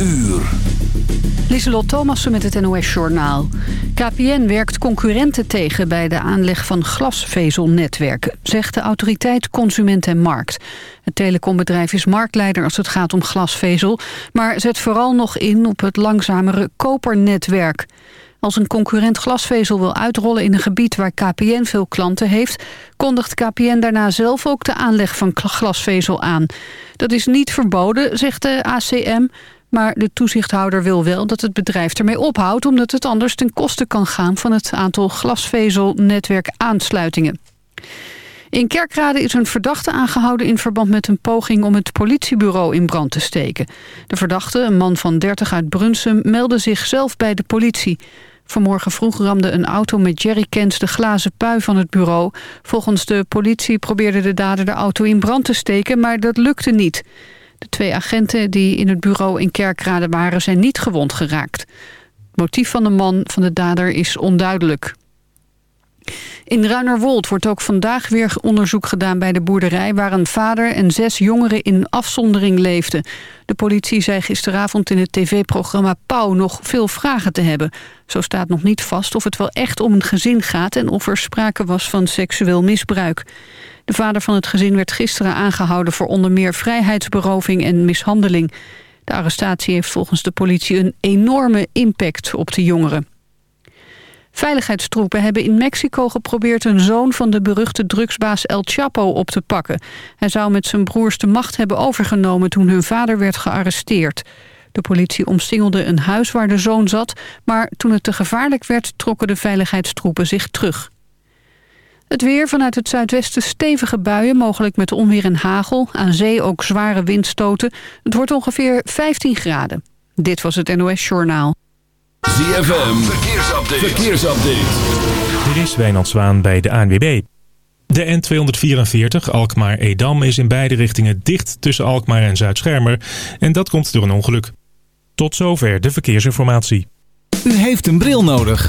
uur. Lieselot Thomassen met het NOS-journaal. KPN werkt concurrenten tegen bij de aanleg van glasvezelnetwerken... zegt de autoriteit Consument en Markt. Het telecombedrijf is marktleider als het gaat om glasvezel... maar zet vooral nog in op het langzamere kopernetwerk. Als een concurrent glasvezel wil uitrollen in een gebied waar KPN veel klanten heeft... kondigt KPN daarna zelf ook de aanleg van glasvezel aan. Dat is niet verboden, zegt de ACM... Maar de toezichthouder wil wel dat het bedrijf ermee ophoudt... omdat het anders ten koste kan gaan van het aantal glasvezelnetwerk aansluitingen. In Kerkrade is een verdachte aangehouden in verband met een poging om het politiebureau in brand te steken. De verdachte, een man van 30 uit Brunsum, meldde zichzelf bij de politie. Vanmorgen vroeg ramde een auto met jerrycans de glazen pui van het bureau. Volgens de politie probeerde de dader de auto in brand te steken, maar dat lukte niet. De twee agenten die in het bureau in Kerkrade waren zijn niet gewond geraakt. Het motief van de man van de dader is onduidelijk. In Ruinerwold wordt ook vandaag weer onderzoek gedaan bij de boerderij... waar een vader en zes jongeren in afzondering leefden. De politie zei gisteravond in het tv-programma Pauw nog veel vragen te hebben. Zo staat nog niet vast of het wel echt om een gezin gaat... en of er sprake was van seksueel misbruik. De vader van het gezin werd gisteren aangehouden... voor onder meer vrijheidsberoving en mishandeling. De arrestatie heeft volgens de politie een enorme impact op de jongeren. Veiligheidstroepen hebben in Mexico geprobeerd een zoon van de beruchte drugsbaas El Chapo op te pakken. Hij zou met zijn broers de macht hebben overgenomen toen hun vader werd gearresteerd. De politie omsingelde een huis waar de zoon zat, maar toen het te gevaarlijk werd trokken de veiligheidstroepen zich terug. Het weer vanuit het zuidwesten stevige buien, mogelijk met onweer en hagel. Aan zee ook zware windstoten. Het wordt ongeveer 15 graden. Dit was het NOS Journaal. ZFM, verkeersupdate. verkeersupdate. Er is Wijnand Zwaan bij de ANWB. De N244 Alkmaar-Edam is in beide richtingen dicht tussen Alkmaar en Zuid-Schermer. En dat komt door een ongeluk. Tot zover de verkeersinformatie. U heeft een bril nodig.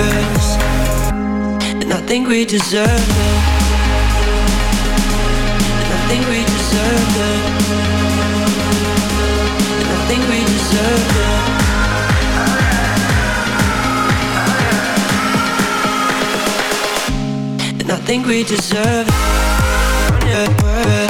purpose. And I think we deserve it. And I think we deserve it. And I think we deserve it. And I think we deserve it.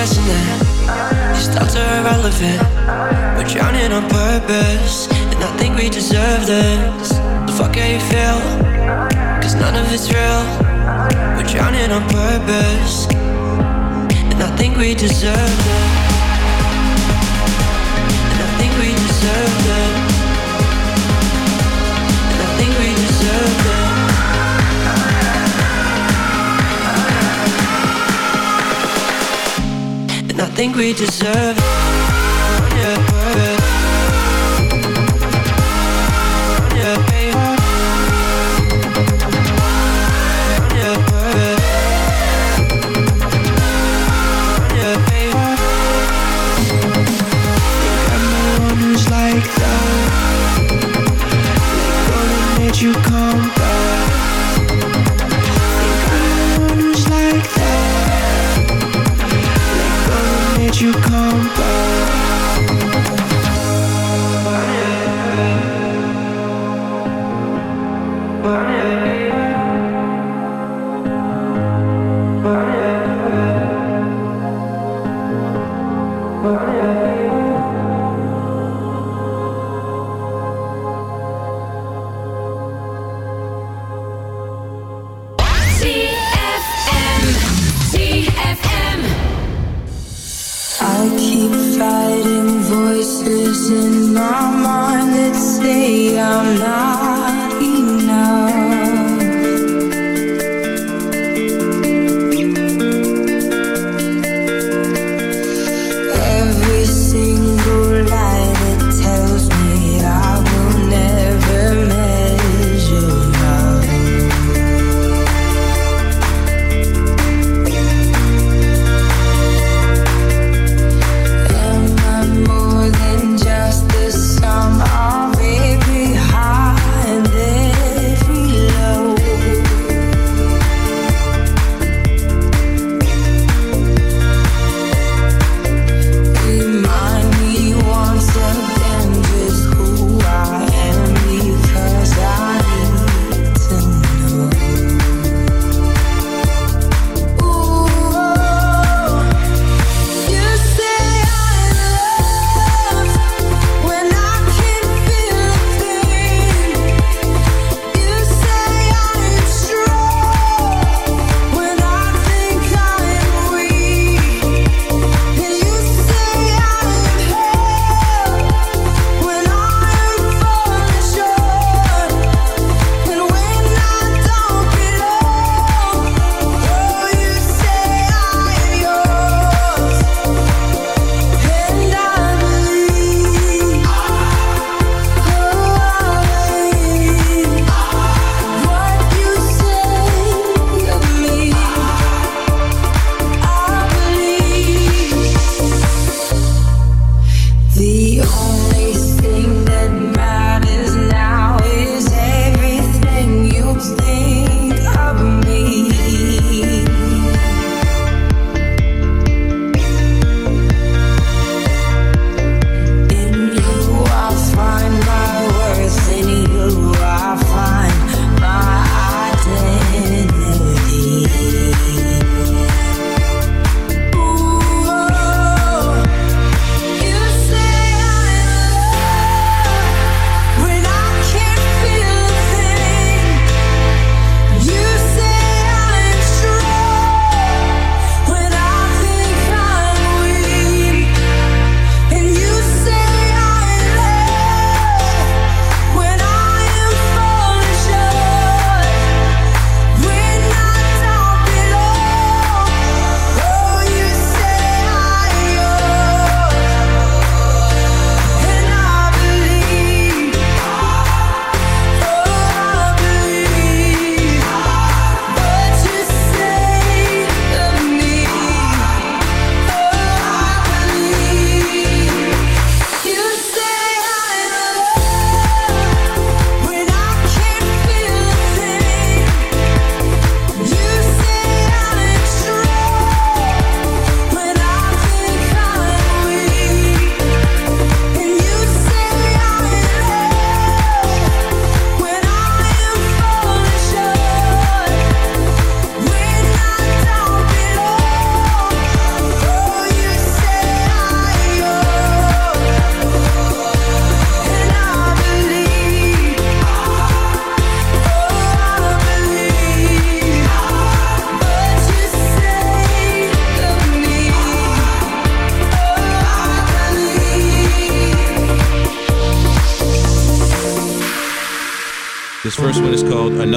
These thoughts are irrelevant We're drowning on purpose And I think we deserve this. So fuck how you feel? Cause none of it's real. We're drowning on purpose And I think we deserve it. And I think we deserve it think we deserve it.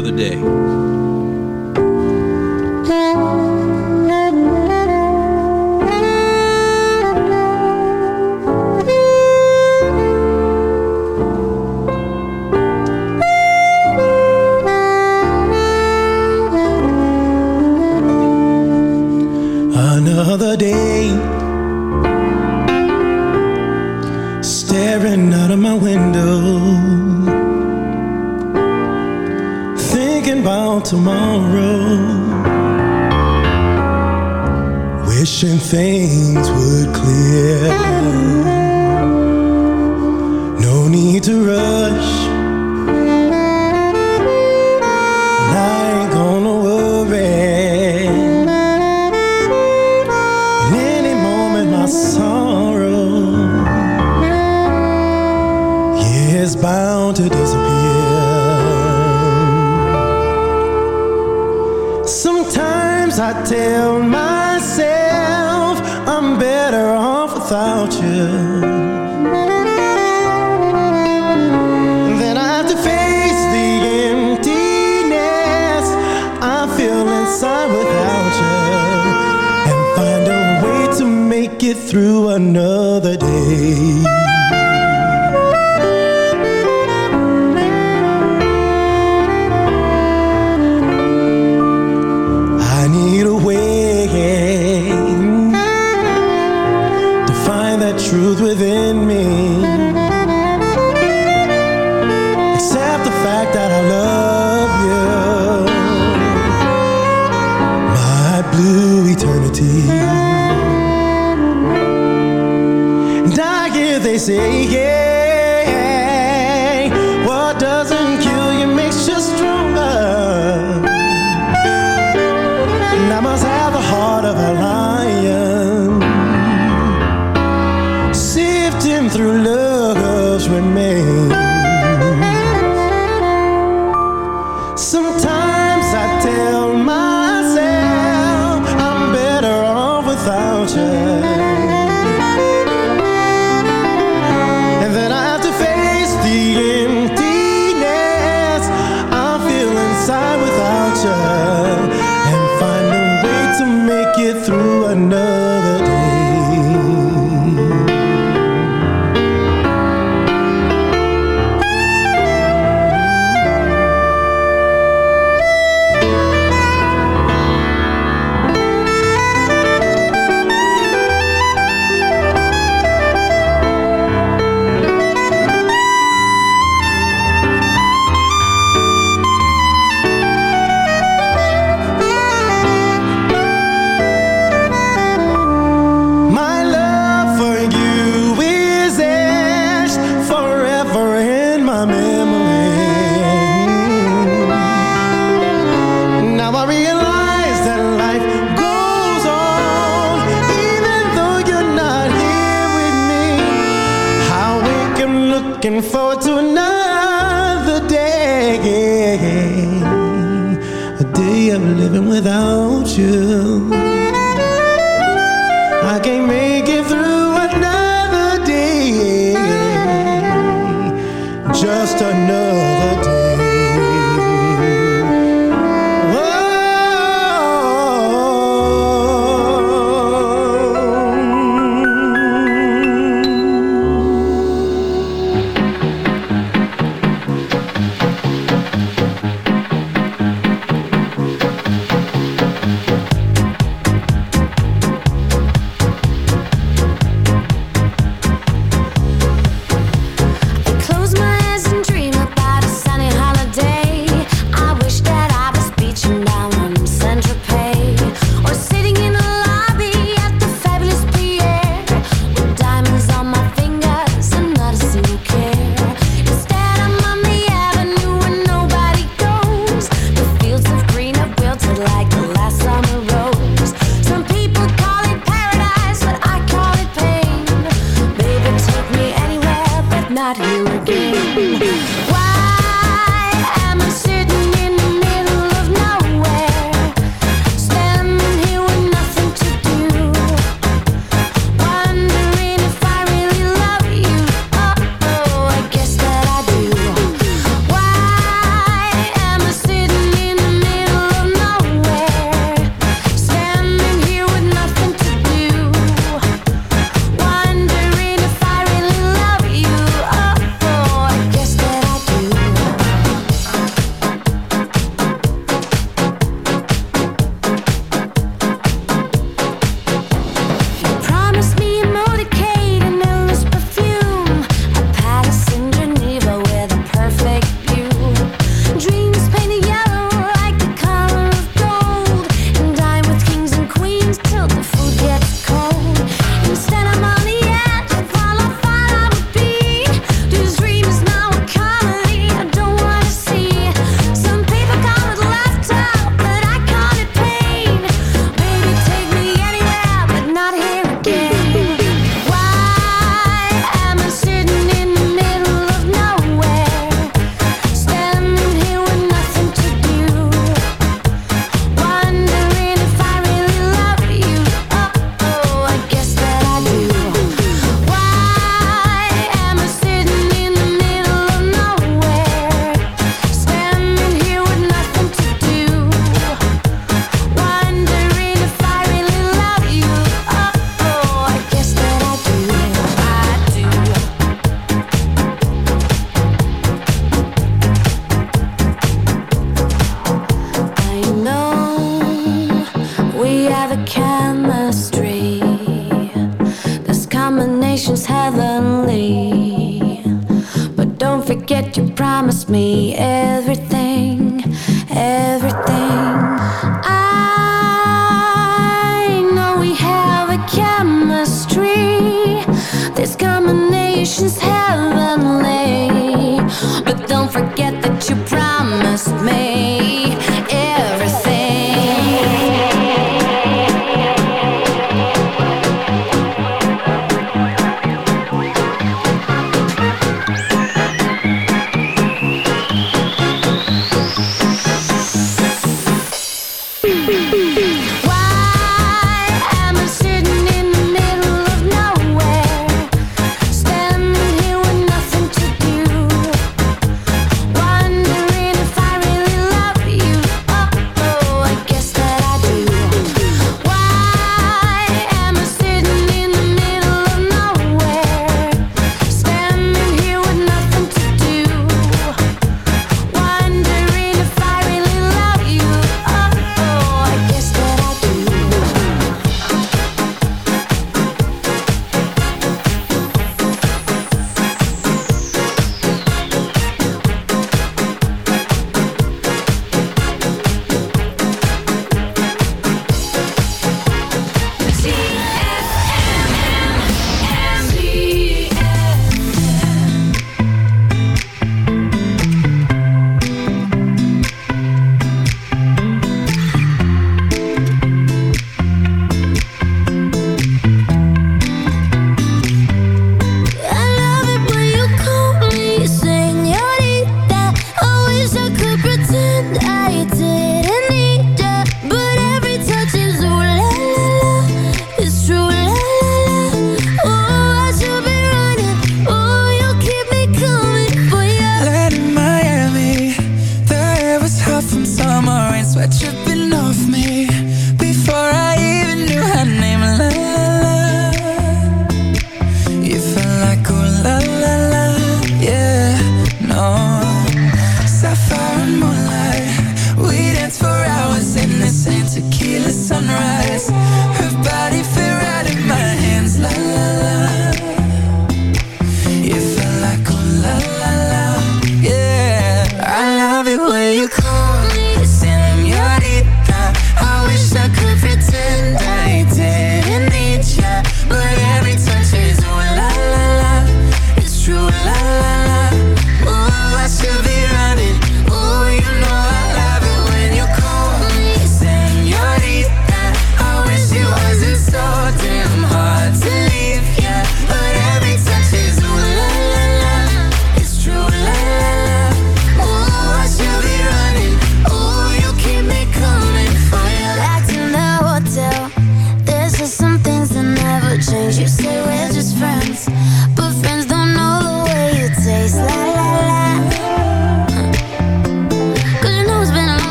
Another Day. thing.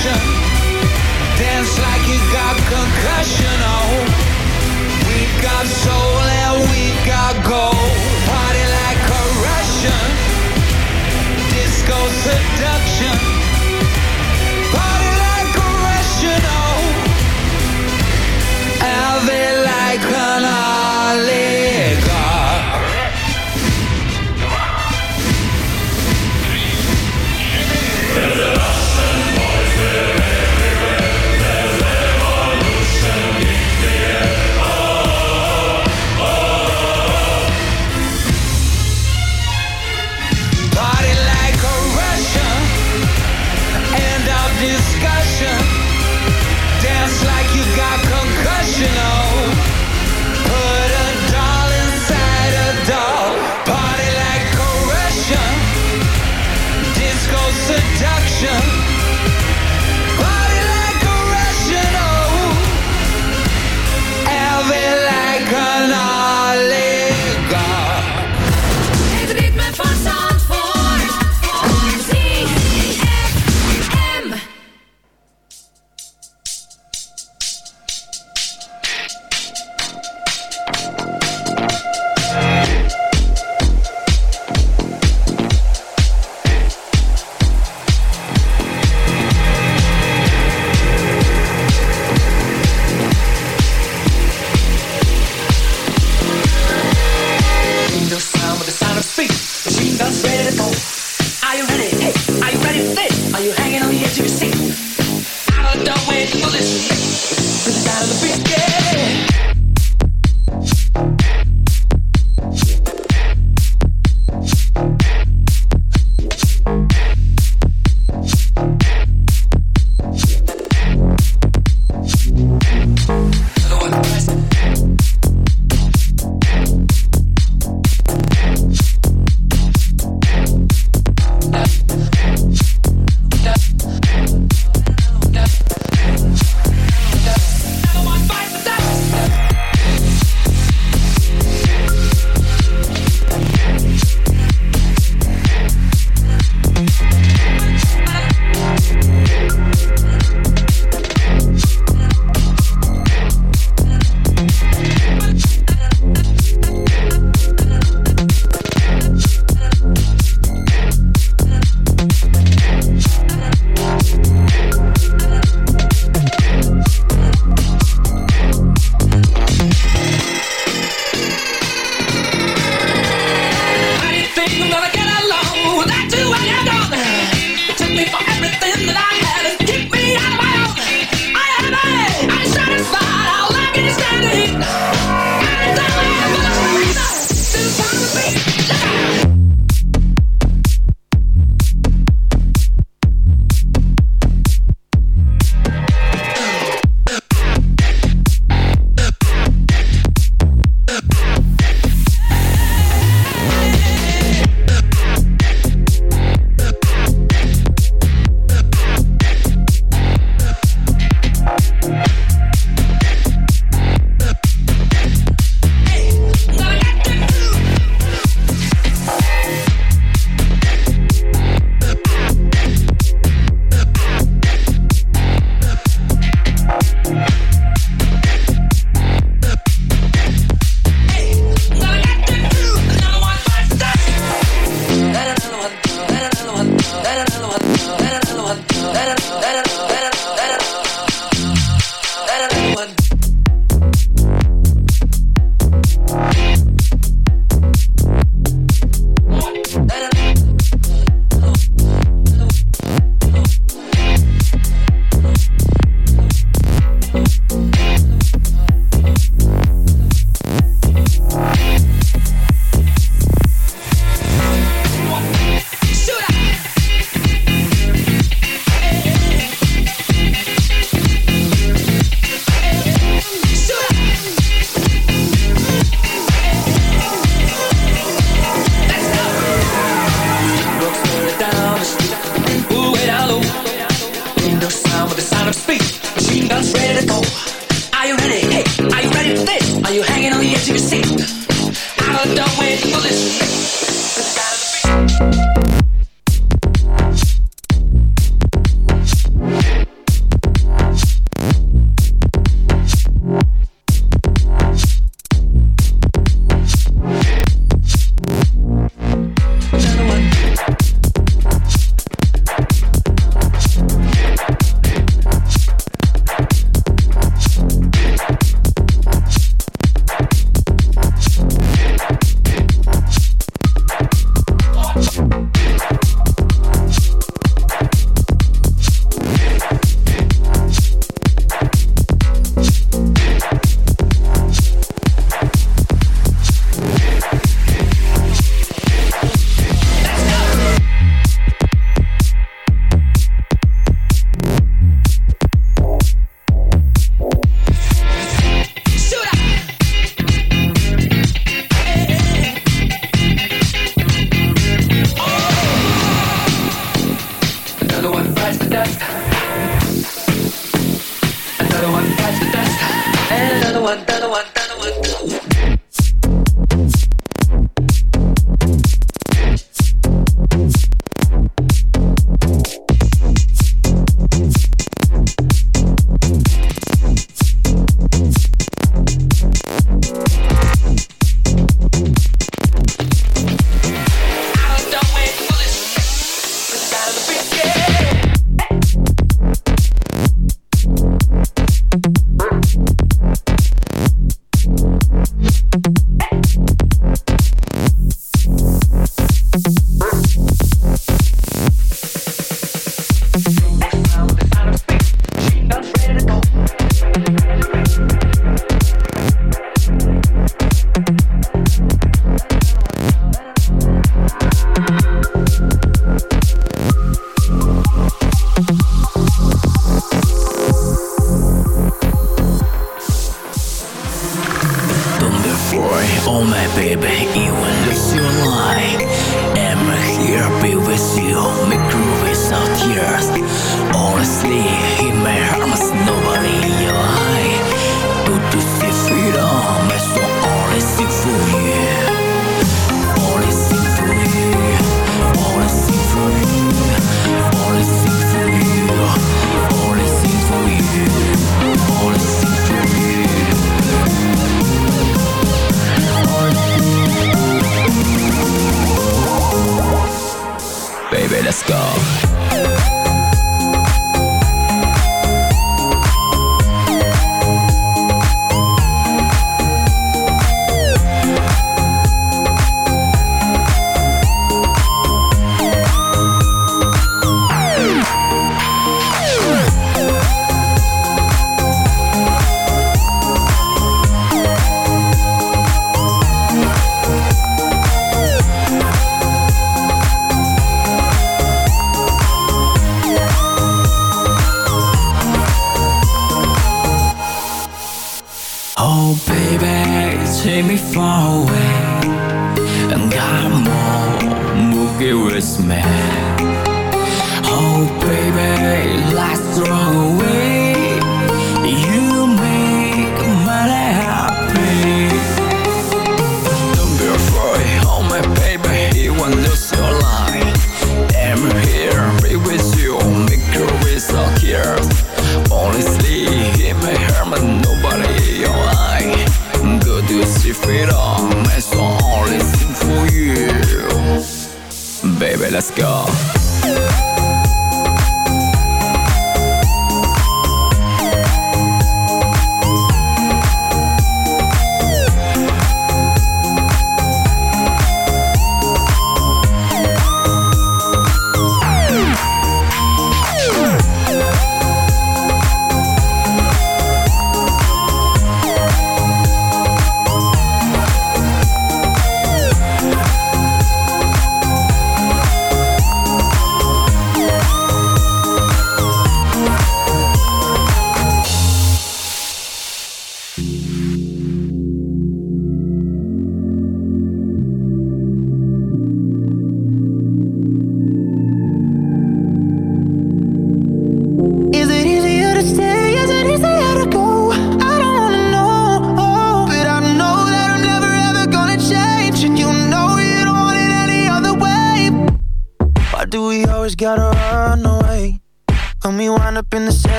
discussion. Dance like you got concussion. Oh, we've got so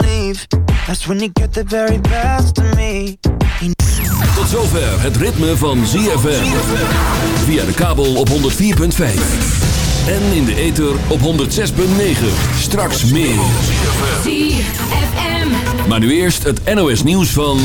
leave. That's when get the very best me. Tot zover het ritme van ZFM Via de kabel op 104.5 en in de ether op 106.9. Straks meer. Maar nu eerst het NOS nieuws van...